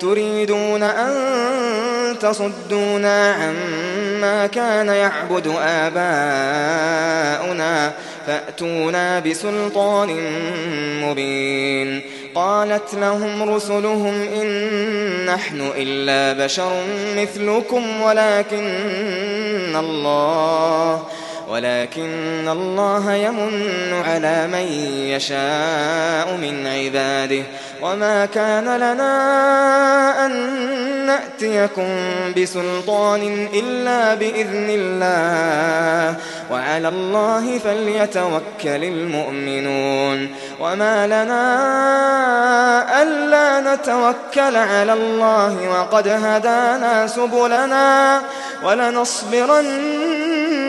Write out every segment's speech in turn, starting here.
تريدون أن تصدونا عما كان يعبد آباؤنا فأتونا بسلطان مبين. قالت لهم رسلهم إن نحن إلا بشر مثلكم ولكن الله ولكن الله يمن على من يشاء من عباده. وما كان لنا أن نأتيكم بسلطان إلا بإذن الله. وعلى الله فليتوكل المؤمنون. وما لنا ألا نتوكل على الله وقد هدانا سبلنا ولنصبرن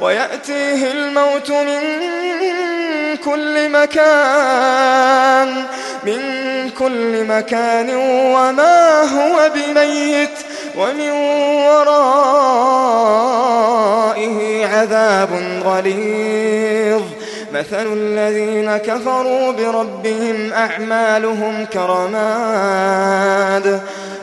ويأتيه الموت من كل مكان من كل مكان وما هو بميت ومن ورائه عذاب غليظ. مثل الذين كفروا بربهم أعمالهم كرماد.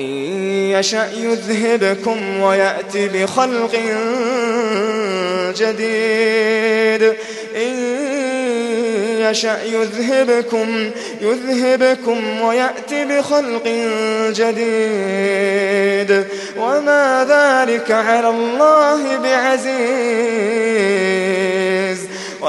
إن يشأ يذهبكم ويأتي بخلق جديد. إن يشأ يذهبكم يذهبكم ويأتي بخلق جديد. وما ذلك على الله بعزيز.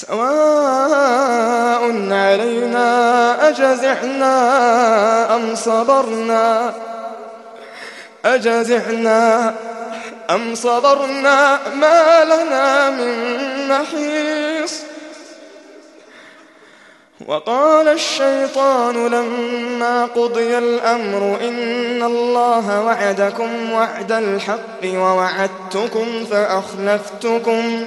سواء علينا أجزعنا أم صبرنا؟ أجزعنا أم صبرنا ما لنا من محيص؟ وقال الشيطان لما قضي الأمر إن الله وعدكم وعد الحق ووعدتكم فأخلفتكم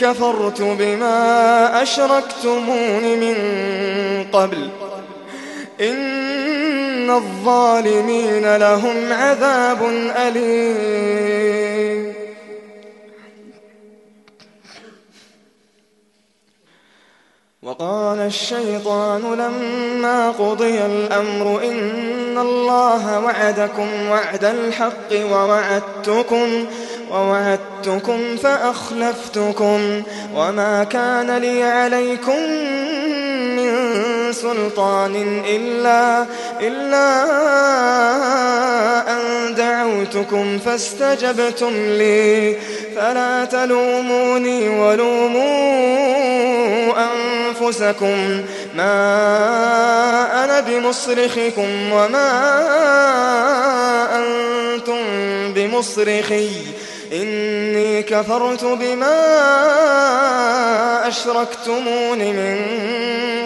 كفرت بما أشركتمون من قبل. إن الظالمين لهم عذاب أليم. وقال الشيطان لما قضي الأمر إن الله وعدكم وعد الحق ووعدتكم ووعدتكم فأخلفتكم وما كان لي عليكم من سلطان إلا إلا أن دعوتكم فاستجبتم لي. فلا تلوموني ولوموا أنفسكم. ما أنا بمصرخكم وما أنتم بمصرخي. إني كفرت بما أشركتمون من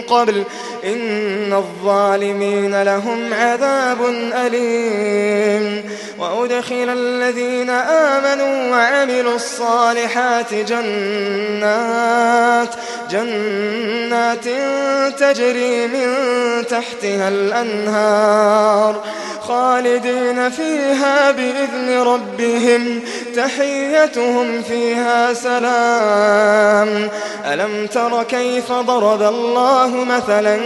قبل إن الظالمين لهم عذاب أليم. وأدخل الذين آمنوا وعملوا الصالحات جنات جنات تجري من تحتها الأنهار خالدين فيها بإذن ربهم تحيتهم فيها سلام. ألم تر كيف ضرب الله مثلا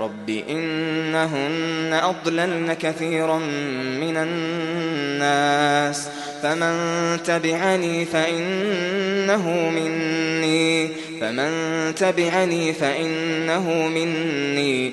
رب إنهن أضللن كثيرا من الناس فمن تبعني فإنه مني فمن تبعني فإنه مني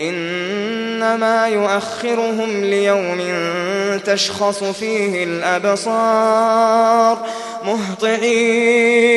إنما يؤخرهم ليوم تشخص فيه الأبصار مهطعين.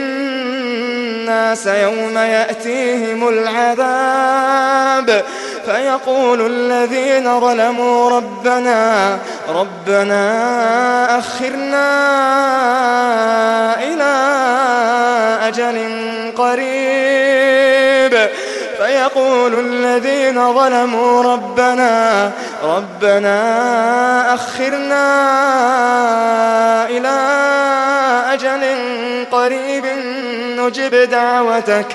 يوم يأتيهم العذاب. فيقول الذين ظلموا ربنا ربنا أخرنا إلى أجل قريب. فيقول الذين ظلموا ربنا ربنا أخرنا إلى أجل قريب نجب دعوتك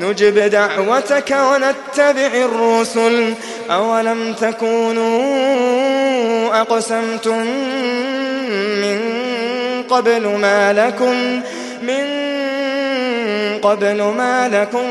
نجب دعوتك ونتبع الرسل. أولم تكونوا أقسمتم من قبل ما لكم من قبل ما لكم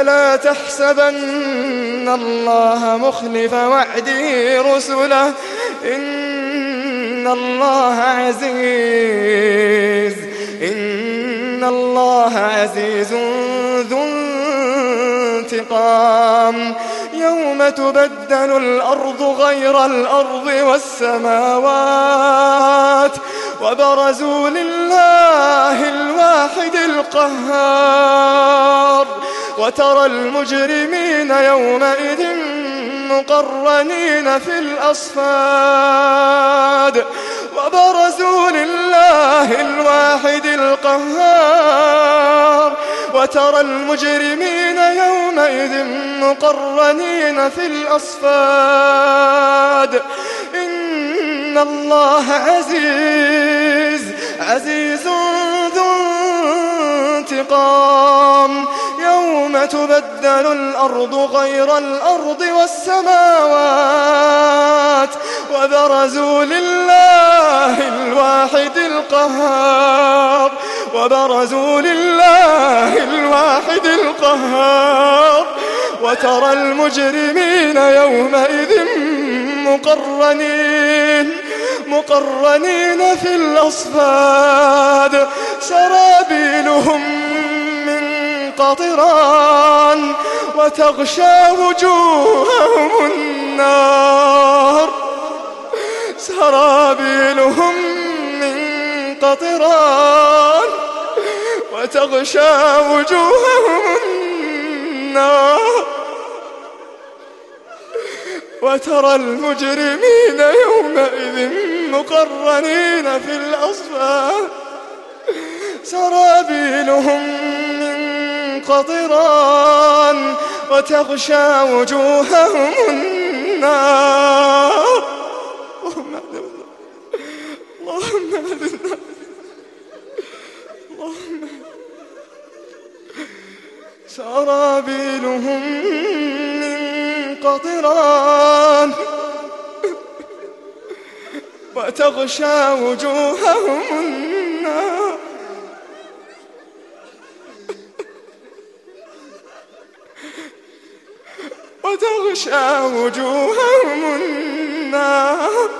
فلا تحسبن الله مخلف وعده رسله. إن الله عزيز. إن الله عزيز ذو انتقام. يوم تبدل الأرض غير الأرض والسماوات. وبرزوا لله الواحد القهار. وترى المجرمين يومئذ مقرنين في الأصفاد. وبرزوا لله الواحد القهار. وترى المجرمين يومئذ مقرنين في الأصفاد. إن الله عزيز عزيز ذو انتقام. يوم تبدل الأرض غير الأرض والسماوات وبرزوا لله الواحد القهار. وبرزوا لله الواحد القهار. وترى المجرمين يومئذ مقرنين. مقرنين في الأصفاد سرابيلهم من قطران وتغشى وجوههم النار. سرابيلهم من قطران وتغشى وجوههم النار. وترى المجرمين يومئذ مقرنين في الأصفاد. سرابيلهم من قطران وتغشى وجوههم النار. اللهم اللهم اللهم سرابيلهم من قطران وتغشى وجوههم النار. وتغشى وجوههم النار.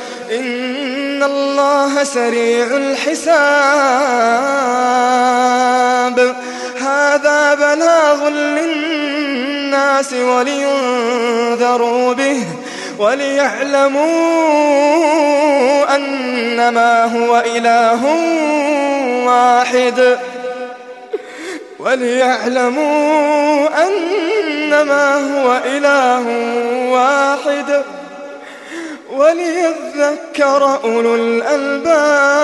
إن الله سريع الحساب هذا بلاغ للناس ولينذروا به وليعلموا أنما هو إله واحد وليعلموا أنما هو إله واحد وليذكر أولو الألباب.